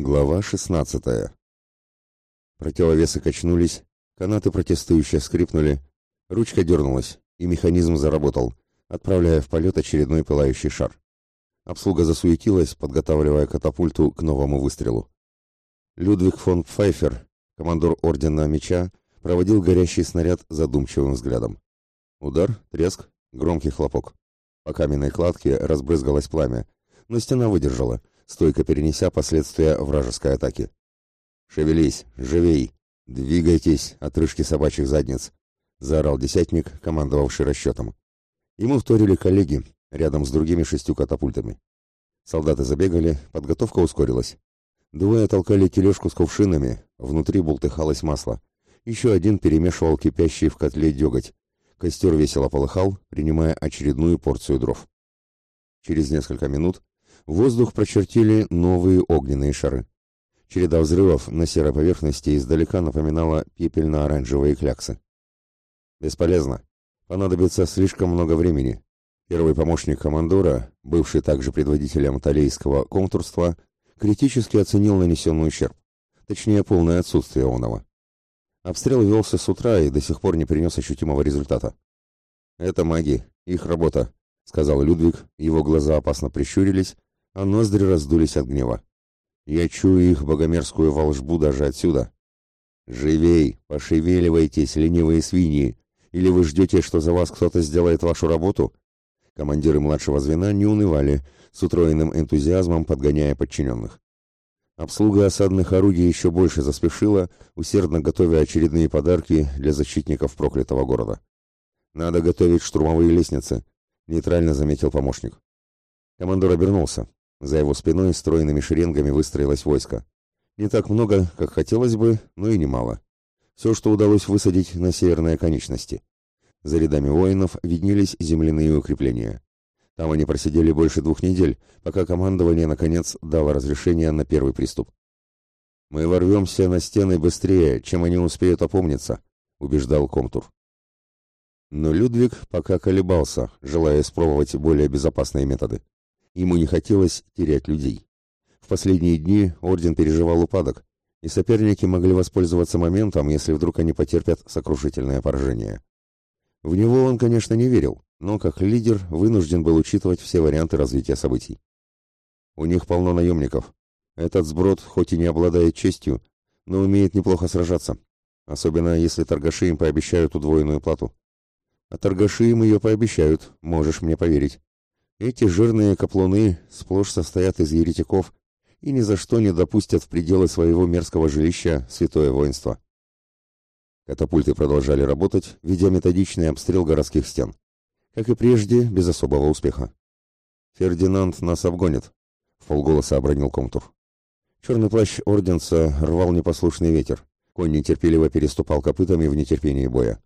Глава 16. Противовесы качнулись, канаты протестующие скрипнули, ручка дернулась, и механизм заработал, отправляя в полет очередной пылающий шар. Обслуга засуетилась, подготавливая катапульту к новому выстрелу. Людвиг фон Пфайфер, командор Ордена Меча, проводил горящий снаряд задумчивым взглядом. Удар, треск, громкий хлопок. По каменной кладке разбрызгалось пламя, но стена выдержала — стойко перенеся последствия вражеской атаки. «Шевелись, живей! Двигайтесь, отрыжки собачьих задниц!» — заорал десятник, командовавший расчетом. Ему вторили коллеги, рядом с другими шестью катапультами. Солдаты забегали, подготовка ускорилась. Двое толкали тележку с кувшинами, внутри бултыхалось масло. Еще один перемешивал кипящий в котле деготь. Костер весело полыхал, принимая очередную порцию дров. Через несколько минут воздух прочертили новые огненные шары. Череда взрывов на серой поверхности издалека напоминала пепельно-оранжевые кляксы. Бесполезно. Понадобится слишком много времени. Первый помощник командора, бывший также предводителем талейского контурства, критически оценил нанесенный ущерб. Точнее, полное отсутствие оного. Обстрел велся с утра и до сих пор не принес ощутимого результата. «Это маги, их работа», — сказал Людвиг, его глаза опасно прищурились, а ноздри раздулись от гнева. Я чую их богомерзкую волжбу даже отсюда. Живей, пошевеливайтесь, ленивые свиньи, или вы ждете, что за вас кто-то сделает вашу работу? Командиры младшего звена не унывали, с утроенным энтузиазмом подгоняя подчиненных. Обслуга осадных орудий еще больше заспешила, усердно готовя очередные подарки для защитников проклятого города. «Надо готовить штурмовые лестницы», — нейтрально заметил помощник. Командор обернулся. За его спиной стройными шеренгами выстроилось войско. Не так много, как хотелось бы, но и немало. Все, что удалось высадить на северные конечности. За рядами воинов виднелись земляные укрепления. Там они просидели больше двух недель, пока командование, наконец, дало разрешение на первый приступ. «Мы ворвемся на стены быстрее, чем они успеют опомниться», — убеждал Комтур. Но Людвиг пока колебался, желая испробовать более безопасные методы. Ему не хотелось терять людей. В последние дни орден переживал упадок, и соперники могли воспользоваться моментом, если вдруг они потерпят сокрушительное поражение. В него он, конечно, не верил, но как лидер вынужден был учитывать все варианты развития событий. У них полно наемников. Этот сброд хоть и не обладает честью, но умеет неплохо сражаться, особенно если торгаши им пообещают удвоенную плату. А торгаши им ее пообещают, можешь мне поверить. Эти жирные каплуны сплошь состоят из еретиков и ни за что не допустят в пределы своего мерзкого жилища святое воинство. Катапульты продолжали работать, ведя методичный обстрел городских стен. Как и прежде, без особого успеха. «Фердинанд нас обгонит», — в полголоса обронил Комтур. Черный плащ орденца рвал непослушный ветер. Конь нетерпеливо переступал копытами в нетерпении боя.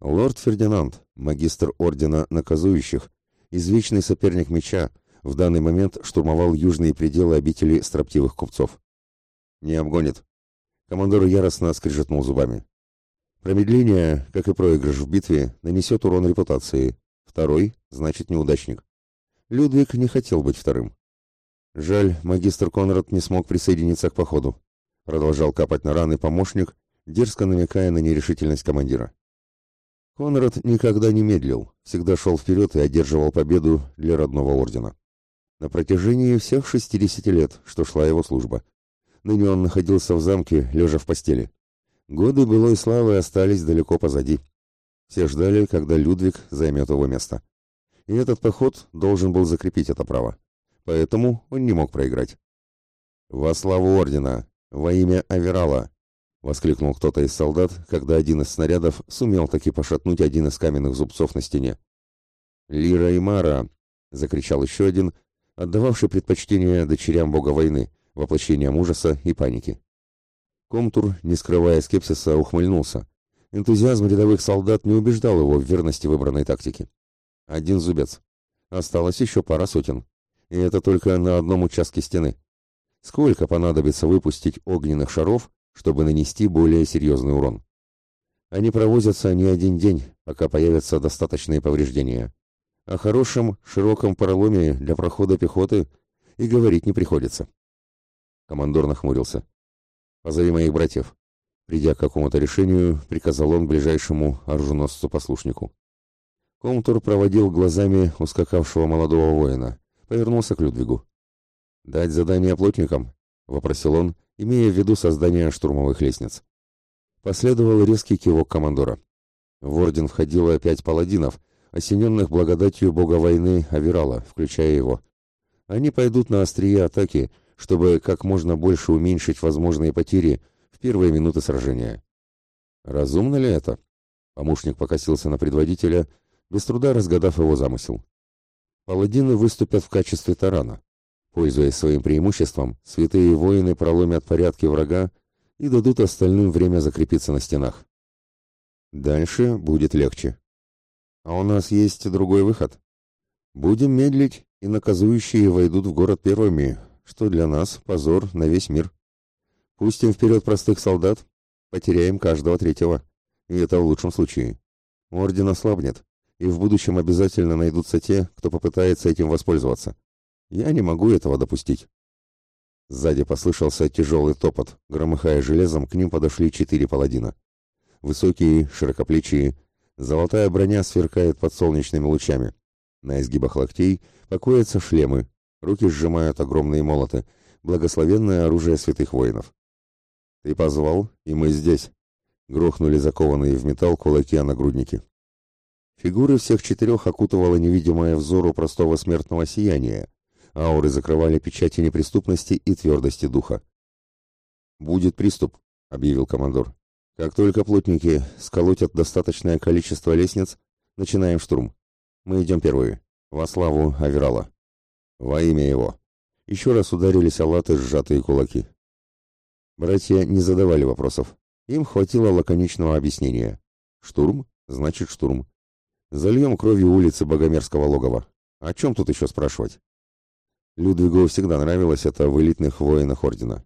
Лорд Фердинанд, магистр ордена наказующих, извечный соперник меча, в данный момент штурмовал южные пределы обители строптивых купцов. «Не обгонит». Командор яростно скрежетнул зубами. Промедление, как и проигрыш в битве, нанесет урон репутации. Второй – значит неудачник. Людвиг не хотел быть вторым. Жаль, магистр Конрад не смог присоединиться к походу. Продолжал капать на раны помощник, дерзко намекая на нерешительность командира. Конрад никогда не медлил, всегда шел вперед и одерживал победу для родного ордена. На протяжении всех 60 лет, что шла его служба. Ныне он находился в замке, лежа в постели. Годы былой славы остались далеко позади. Все ждали, когда Людвиг займет его место. И этот поход должен был закрепить это право. Поэтому он не мог проиграть. «Во славу ордена! Во имя Аверала!» — воскликнул кто-то из солдат, когда один из снарядов сумел таки пошатнуть один из каменных зубцов на стене. «Лира и Мара!» — закричал еще один, отдававший предпочтение дочерям бога войны, воплощением ужаса и паники. Комтур, не скрывая скепсиса, ухмыльнулся. Энтузиазм рядовых солдат не убеждал его в верности выбранной тактики. Один зубец. Осталось еще пара сотен. И это только на одном участке стены. Сколько понадобится выпустить огненных шаров, чтобы нанести более серьезный урон. Они провозятся не один день, пока появятся достаточные повреждения. О хорошем, широком проломе для прохода пехоты и говорить не приходится. Командор нахмурился. «Позови моих братьев». Придя к какому-то решению, приказал он ближайшему оруженосцу-послушнику. Комтур проводил глазами ускакавшего молодого воина, повернулся к Людвигу. «Дать задание плотникам?» — вопросил он, имея в виду создание штурмовых лестниц. Последовал резкий кивок командора. В орден входило пять паладинов, осененных благодатью бога войны Авирала, включая его. Они пойдут на острие атаки, чтобы как можно больше уменьшить возможные потери в первые минуты сражения. Разумно ли это? Помощник покосился на предводителя, без труда разгадав его замысел. Паладины выступят в качестве тарана. Пользуясь своим преимуществом, святые воины проломят порядки врага и дадут остальным время закрепиться на стенах. Дальше будет легче. А у нас есть другой выход. Будем медлить, и наказующие войдут в город первыми, что для нас позор на весь мир. Пустим вперед простых солдат, потеряем каждого третьего. И это в лучшем случае. Орден ослабнет, и в будущем обязательно найдутся те, кто попытается этим воспользоваться. Я не могу этого допустить. Сзади послышался тяжелый топот. Громыхая железом, к ним подошли четыре паладина. Высокие, широкоплечие, золотая броня сверкает под солнечными лучами. На изгибах локтей покоятся шлемы, Руки сжимают огромные молоты, благословенное оружие святых воинов. «Ты позвал, и мы здесь», — грохнули закованные в металл кулаки о нагрудники. Фигуры всех четырех окутывало невидимое взору простого смертного сияния, ауры закрывали печати неприступности и твердости духа. «Будет приступ», — объявил командор. «Как только плотники сколотят достаточное количество лестниц, начинаем штурм. Мы идем первые. Во славу Авирала». Во имя его. Еще раз ударились о латы сжатые кулаки. Братья не задавали вопросов. Им хватило лаконичного объяснения. Штурм? Значит штурм. Зальем кровью улицы Богомерского логова. О чем тут еще спрашивать? Людвигу всегда нравилось это в элитных воинах Ордена.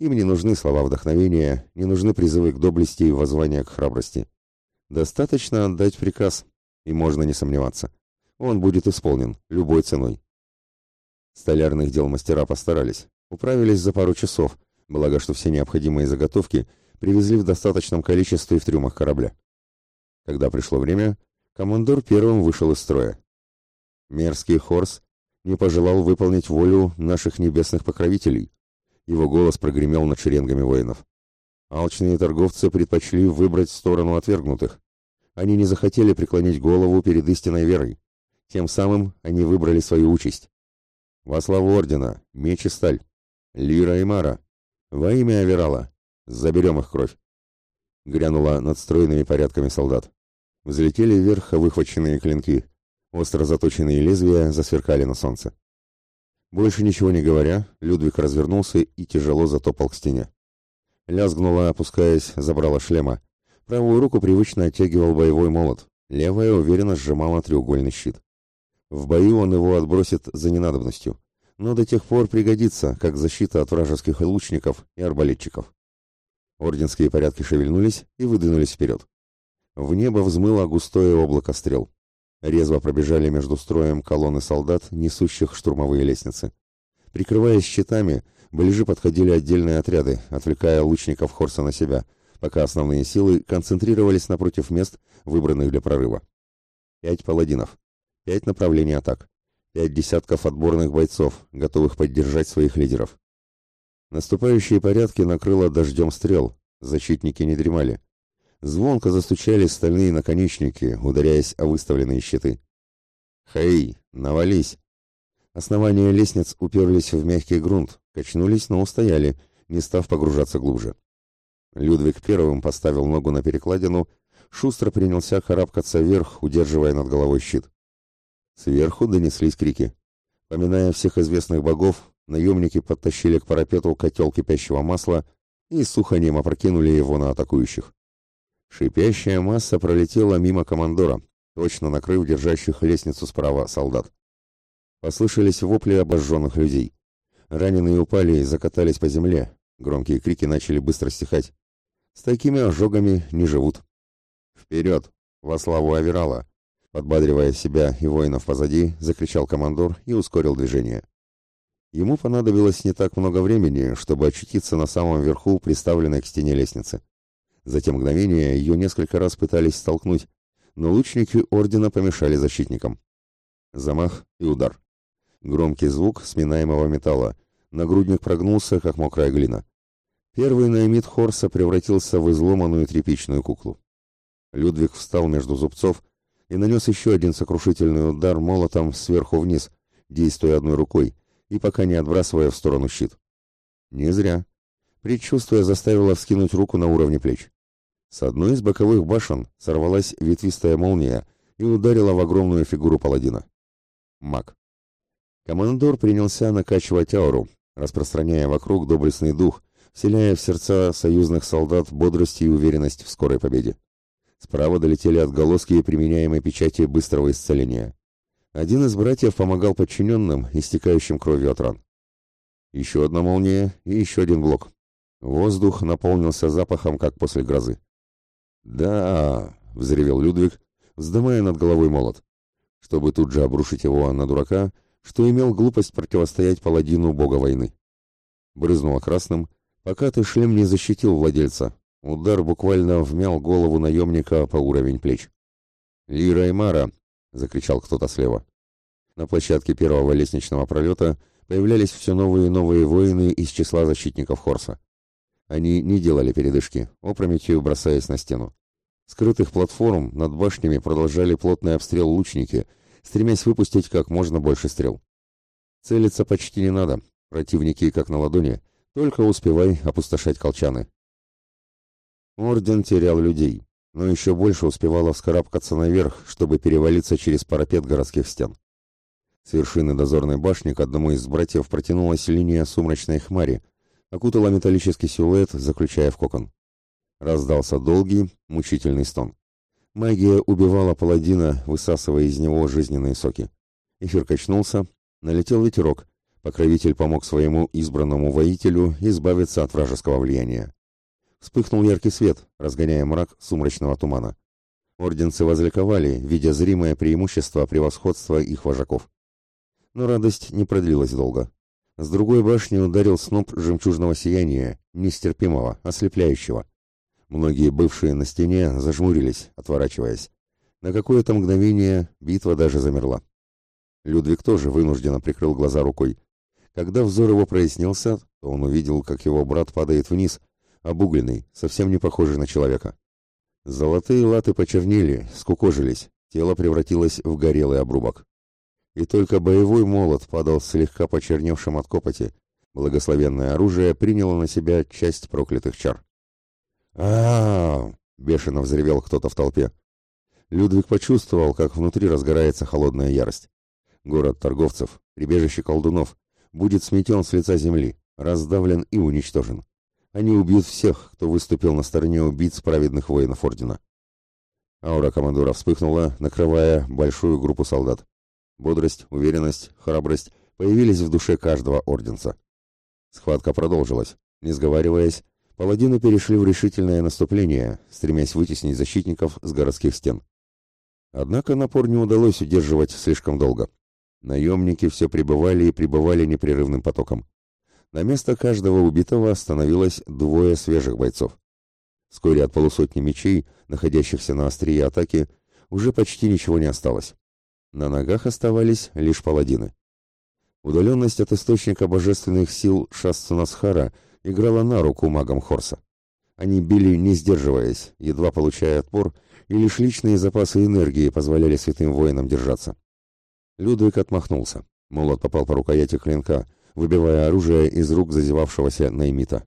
Им не нужны слова вдохновения, не нужны призывы к доблести и воззвания к храбрости. Достаточно отдать приказ, и можно не сомневаться. Он будет исполнен, любой ценой. Столярных дел мастера постарались. Управились за пару часов, благо что все необходимые заготовки привезли в достаточном количестве в трюмах корабля. Когда пришло время, командор первым вышел из строя. Мерзкий Хорс не пожелал выполнить волю наших небесных покровителей. Его голос прогремел над шеренгами воинов. Алчные торговцы предпочли выбрать сторону отвергнутых. Они не захотели преклонить голову перед истинной верой. Тем самым они выбрали свою участь. Во славу ордена, меч и сталь. Лира и Мара. Во имя Аверала. Заберем их кровь. Грянула над стройными порядками солдат. Взлетели вверх выхваченные клинки. Остро заточенные лезвия засверкали на солнце. Больше ничего не говоря, Людвиг развернулся и тяжело затопал к стене. Лязгнула, опускаясь, забрала шлема. Правую руку привычно оттягивал боевой молот, левая уверенно сжимала треугольный щит. В бою он его отбросит за ненадобностью, но до тех пор пригодится, как защита от вражеских лучников и арбалетчиков. Орденские порядки шевельнулись и выдвинулись вперед. В небо взмыло густое облако стрел. Резво пробежали между строем колонны солдат, несущих штурмовые лестницы. Прикрываясь щитами, ближе подходили отдельные отряды, отвлекая лучников Хорса на себя, пока основные силы концентрировались напротив мест, выбранных для прорыва. Пять паладинов, Пять направлений атак. Пять десятков отборных бойцов, готовых поддержать своих лидеров. Наступающие порядки накрыло дождем стрел. Защитники не дремали. Звонко застучали стальные наконечники, ударяясь о выставленные щиты. «Хей, навались!» Основания лестниц уперлись в мягкий грунт, качнулись, но устояли, не став погружаться глубже. Людвиг первым поставил ногу на перекладину, шустро принялся карабкаться вверх, удерживая над головой щит. Сверху донеслись крики. Поминая всех известных богов, наемники подтащили к парапету котел кипящего масла и с суханем опрокинули его на атакующих. Шипящая масса пролетела мимо командора, точно накрыв держащих лестницу справа солдат. Послышались вопли обожженных людей. Раненые упали и закатались по земле. Громкие крики начали быстро стихать. С такими ожогами не живут. «Вперед! Во славу Аверала! Подбадривая себя и воинов позади, закричал командор и ускорил движение. ему понадобилось не так много времени, чтобы очутиться на самом верху приставленной к стене лестницы. За те мгновения ее несколько раз пытались столкнуть, но лучники ордена помешали защитникам. Замах и удар. Громкий звук сминаемого металла. Нагрудник прогнулся, как мокрая глина. Первый наимит Хорса превратился в изломанную тряпичную куклу. Людвиг встал между зубцов и нанес еще один сокрушительный удар молотом сверху вниз, действуя одной рукой, и пока не отбрасывая в сторону щит. Не зря. Предчувствие заставило вскинуть руку на уровне плеч. С одной из боковых башен сорвалась ветвистая молния и ударила в огромную фигуру паладина. Маг. Командор принялся накачивать ауру, распространяя вокруг доблестный дух, вселяя в сердца союзных солдат бодрость и уверенность в скорой победе. Справа долетели отголоски применяемой печати быстрого исцеления. Один из братьев помогал подчиненным, истекающим кровью от ран. Еще одна молния и еще один блок. Воздух наполнился запахом, как после грозы. «Да!» — взревел Людвиг, вздымая над головой молот. Чтобы тут же обрушить его на дурака, что имел глупость противостоять паладину бога войны. Брызнуло красным, пока ты шлем не защитил владельца. Удар буквально вмял голову наемника по уровень плеч. «Лира и Мара!» — закричал кто-то слева. На площадке первого лестничного пролета появлялись все новые и новые воины из числа защитников Хорса. Они не делали передышки, опрометью бросаясь на стену. Скрытых платформ над башнями продолжали плотный обстрел лучники, стремясь выпустить как можно больше стрел. Целиться почти не надо, противники как на ладони, только успевай опустошать колчаны. Орден терял людей, но еще больше успевало вскарабкаться наверх, чтобы перевалиться через парапет городских стен. С вершины дозорной башни к одному из братьев протянулась линия сумрачной хмари, окутала металлический силуэт, заключая в кокон. Раздался долгий, мучительный стон. Магия убивала паладина, высасывая из него жизненные соки. Эфир качнулся, налетел ветерок. Покровитель помог своему избранному воителю избавиться от вражеского влияния. Вспыхнул яркий свет, разгоняя мрак сумрачного тумана. Орденцы возликовали, видя зримое преимущество превосходства их вожаков. Но радость не продлилась долго. С другой башни ударил сноп жемчужного сияния, нестерпимого, ослепляющего. Многие бывшие на стене зажмурились, отворачиваясь. На какое-то мгновение битва даже замерла. Людвиг тоже вынужденно прикрыл глаза рукой. Когда взор его прояснился, то он увидел, как его брат падает вниз, обугленный, совсем не похожий на человека. Золотые латы почернели, скукожились, тело превратилось в горелый обрубок и только боевой молот падал слегка почерневшим от копоти. Благословенное оружие приняло на себя часть проклятых чар. а, бешено взревел кто-то в толпе. Людвиг почувствовал, как внутри разгорается холодная ярость. Город торговцев, прибежище колдунов, будет сметен с лица земли, раздавлен и уничтожен. Они убьют всех, кто выступил на стороне убийц праведных воинов Ордена. Аура командора вспыхнула, накрывая большую группу солдат. Бодрость, уверенность, храбрость появились в душе каждого орденца. Схватка продолжилась. Не сговариваясь, паладины перешли в решительное наступление, стремясь вытеснить защитников с городских стен. Однако напор не удалось удерживать слишком долго. Наемники все пребывали и пребывали непрерывным потоком. На место каждого убитого становилось двое свежих бойцов. Вскоре от полусотни мечей, находящихся на острие атаки, уже почти ничего не осталось. На ногах оставались лишь паладины. Удаленность от источника божественных сил Шасцунасхара играла на руку магам Хорса. Они били не сдерживаясь, едва получая отпор, и лишь личные запасы энергии позволяли святым воинам держаться. Людвиг отмахнулся. Молот попал по рукояти клинка, выбивая оружие из рук зазевавшегося наймита.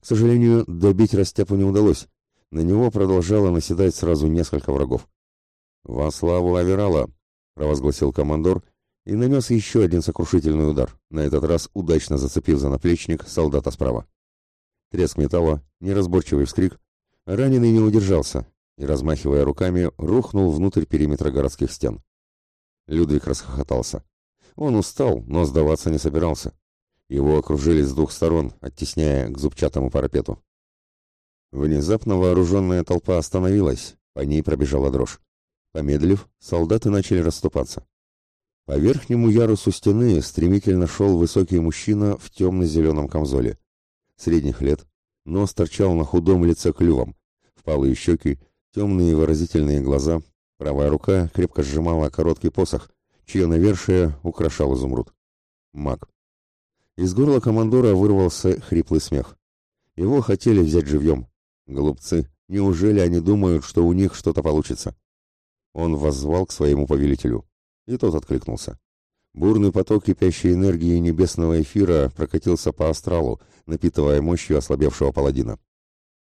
К сожалению, добить Растяпу не удалось. На него продолжало наседать сразу несколько врагов. «Во славу Аверала!» Провозгласил командор и нанес еще один сокрушительный удар, на этот раз удачно зацепив за наплечник солдата справа. Треск металла, неразборчивый вскрик, раненый не удержался и, размахивая руками, рухнул внутрь периметра городских стен. Людвиг расхохотался. Он устал, но сдаваться не собирался. Его окружили с двух сторон, оттесняя к зубчатому парапету. Внезапно вооруженная толпа остановилась, по ней пробежала дрожь. Помедлив, солдаты начали расступаться. По верхнему ярусу стены стремительно шел высокий мужчина в темно-зеленом камзоле. Средних лет, нос торчал на худом лице клювом, впалые щеки, темные выразительные глаза, правая рука крепко сжимала короткий посох, чье навершие украшал изумруд. Маг. Из горла командора вырвался хриплый смех. Его хотели взять живьем. Голубцы, неужели они думают, что у них что-то получится? Он воззвал к своему повелителю и тот откликнулся. Бурный поток кипящей энергии небесного эфира прокатился по астралу, напитывая мощью ослабевшего паладина.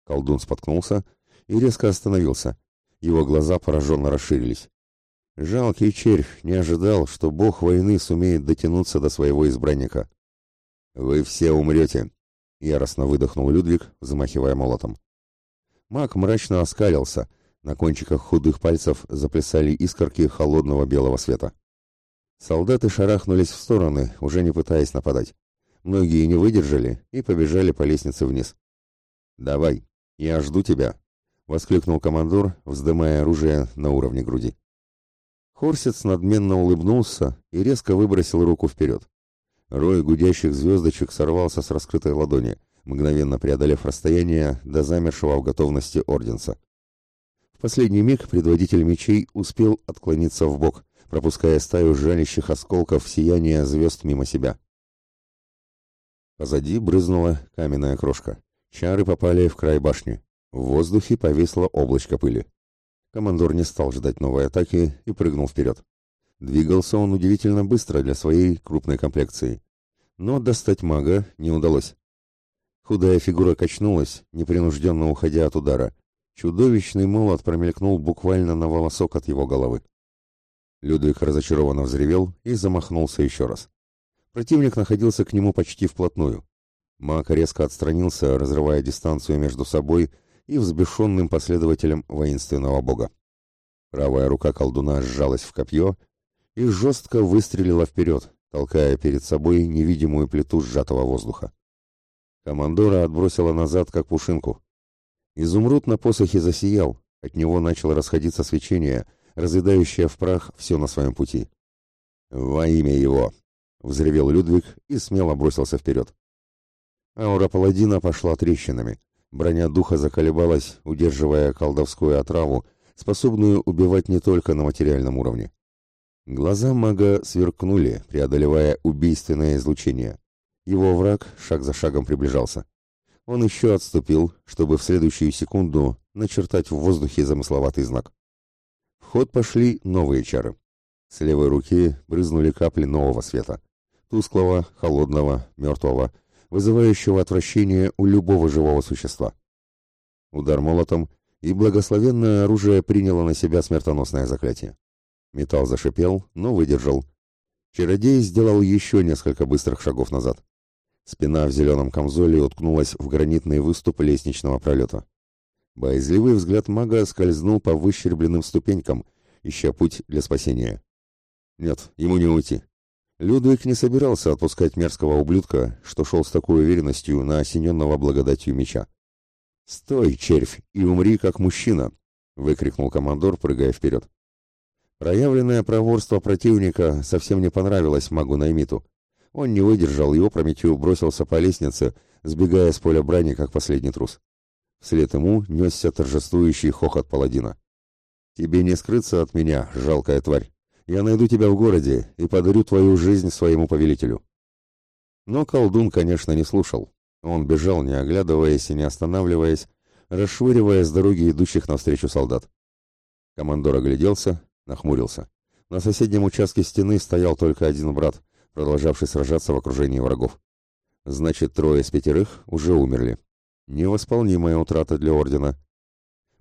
Колдун споткнулся и резко остановился. Его глаза пораженно расширились. Жалкий червь не ожидал, что бог войны сумеет дотянуться до своего избранника. «Вы все умрете!» — яростно выдохнул Людвиг, замахивая молотом. Маг мрачно оскалился — на кончиках худых пальцев заплясали искорки холодного белого света. Солдаты шарахнулись в стороны, уже не пытаясь нападать. Многие не выдержали и побежали по лестнице вниз. «Давай, я жду тебя!» — воскликнул командор, вздымая оружие на уровне груди. Хорсец надменно улыбнулся и резко выбросил руку вперед. Рой гудящих звездочек сорвался с раскрытой ладони, мгновенно преодолев расстояние до замершего в готовности орденца последний миг предводитель мечей успел отклониться в бок, пропуская стаю жалящих осколков сияния звезд мимо себя. Позади брызнула каменная крошка. Чары попали в край башни. В воздухе повисло облачко пыли. Командор не стал ждать новой атаки и прыгнул вперед. Двигался он удивительно быстро для своей крупной комплекции. Но достать мага не удалось. Худая фигура качнулась, непринужденно уходя от удара, Чудовищный молот промелькнул буквально на волосок от его головы. Людвиг разочарованно взревел и замахнулся еще раз. Противник находился к нему почти вплотную. Маг резко отстранился, разрывая дистанцию между собой и взбешенным последователем воинственного бога. Правая рука колдуна сжалась в копье и жестко выстрелила вперед, толкая перед собой невидимую плиту сжатого воздуха. Командора отбросила назад, как пушинку. Изумруд на посохе засиял, от него начало расходиться свечение, разъедающее в прах все на своем пути. «Во имя его!» — взревел Людвиг и смело бросился вперед. Аура паладина пошла трещинами. Броня духа заколебалась, удерживая колдовскую отраву, способную убивать не только на материальном уровне. Глаза мага сверкнули, преодолевая убийственное излучение. Его враг шаг за шагом приближался. Он еще отступил, чтобы в следующую секунду начертать в воздухе замысловатый знак. В ход пошли новые чары. С левой руки брызнули капли нового света. Тусклого, холодного, мертвого, вызывающего отвращение у любого живого существа. Удар молотом, и благословенное оружие приняло на себя смертоносное заклятие. Металл зашипел, но выдержал. Чародей сделал еще несколько быстрых шагов назад. Спина в зеленом камзоле уткнулась в гранитный выступ лестничного пролета. Боязливый взгляд мага скользнул по выщербленным ступенькам, ища путь для спасения. Нет, ему не уйти. Людвиг не собирался отпускать мерзкого ублюдка, что шел с такой уверенностью на осененного благодатью меча. «Стой, червь, и умри как мужчина!» — выкрикнул командор, прыгая вперед. Проявленное проворство противника совсем не понравилось магу Наймиту. Он не выдержал и опрометью бросился по лестнице, сбегая с поля брани, как последний трус. Вслед ему несся торжествующий хохот паладина. «Тебе не скрыться от меня, жалкая тварь. Я найду тебя в городе и подарю твою жизнь своему повелителю». Но колдун, конечно, не слушал. Он бежал, не оглядываясь и не останавливаясь, расшвыривая с дороги идущих навстречу солдат. Командор огляделся, нахмурился. На соседнем участке стены стоял только один брат, продолжавший сражаться в окружении врагов. Значит, трое из пятерых уже умерли. Невосполнимая утрата для ордена.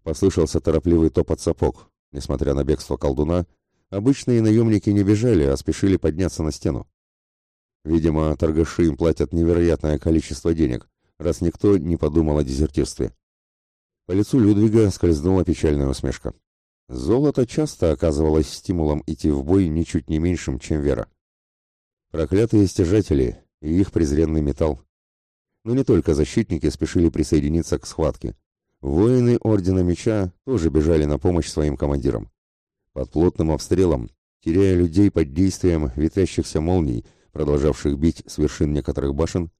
Послышался торопливый топот сапог. Несмотря на бегство колдуна, обычные наемники не бежали, а спешили подняться на стену. Видимо, торгаши им платят невероятное количество денег, раз никто не подумал о дезертирстве. По лицу Людвига скользнула печальная усмешка. Золото часто оказывалось стимулом идти в бой ничуть не меньшим, чем вера. Проклятые стяжатели и их презренный металл. Но не только защитники спешили присоединиться к схватке. Воины Ордена Меча тоже бежали на помощь своим командирам. Под плотным обстрелом теряя людей под действием ветвящихся молний, продолжавших бить с вершин некоторых башен,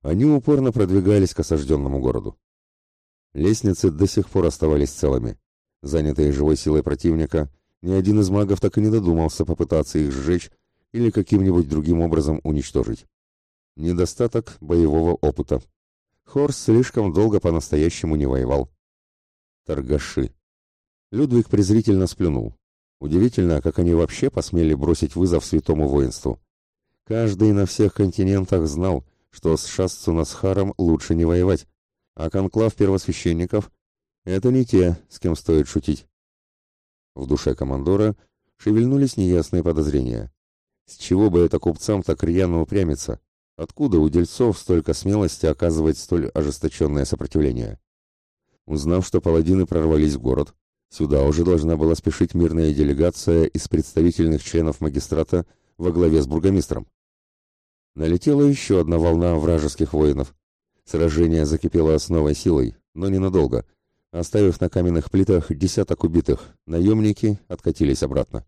они упорно продвигались к осажденному городу. Лестницы до сих пор оставались целыми. Занятые живой силой противника, ни один из магов так и не додумался попытаться их сжечь или каким-нибудь другим образом уничтожить. Недостаток боевого опыта. Хорс слишком долго по-настоящему не воевал. Торгаши. Людвиг презрительно сплюнул. Удивительно, как они вообще посмели бросить вызов святому воинству. Каждый на всех континентах знал, что с Шасцунасхаром лучше не воевать, а конклав первосвященников — это не те, с кем стоит шутить. В душе командора шевельнулись неясные подозрения. С чего бы это купцам так рьяно упрямиться? Откуда у дельцов столько смелости оказывать столь ожесточенное сопротивление? Узнав, что паладины прорвались в город, сюда уже должна была спешить мирная делегация из представительных членов магистрата во главе с бургомистром. Налетела еще одна волна вражеских воинов. Сражение закипело с новой силой, но ненадолго. Оставив на каменных плитах десяток убитых, наемники откатились обратно.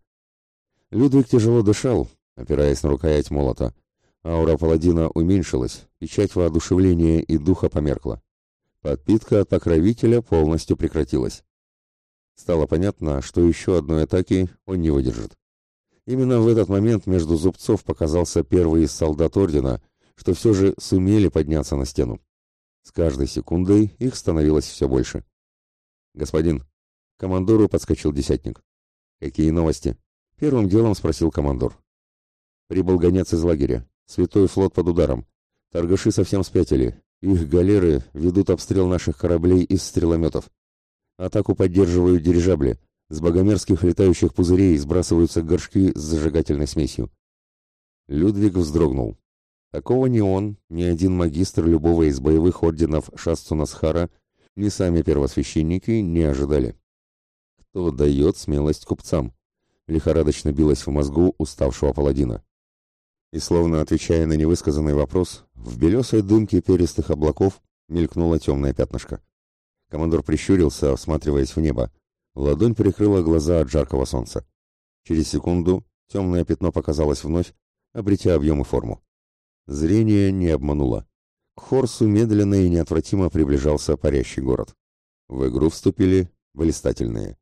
Людвиг тяжело дышал, опираясь на рукоять молота. Аура паладина уменьшилась, печать воодушевления и духа померкла. Подпитка от покровителя полностью прекратилась. Стало понятно, что еще одной атаки он не выдержит. Именно в этот момент между зубцов показался первый из солдат ордена, что все же сумели подняться на стену. С каждой секундой их становилось все больше. «Господин!» — командору подскочил десятник. «Какие новости?» — первым делом спросил командор. «Прибыл гонец из лагеря. Святой флот под ударом. Торгаши совсем спятили. Их галеры ведут обстрел наших кораблей из стрелометов. Атаку поддерживают дирижабли. С богомерзких летающих пузырей сбрасываются горшки с зажигательной смесью. Людвиг вздрогнул. Такого ни он, ни один магистр любого из боевых орденов Шастунасхара, ни сами первосвященники не ожидали. Кто дает смелость купцам? Лихорадочно билась в мозгу уставшего паладина. И словно отвечая на невысказанный вопрос, в белесой дымке перистых облаков мелькнуло темное пятнышко. Командор прищурился, осматриваясь в небо. Ладонь прикрыла глаза от жаркого солнца. Через секунду темное пятно показалось вновь, обретя объем и форму. Зрение не обмануло. К Хорсу медленно и неотвратимо приближался парящий город. В игру вступили блистательные.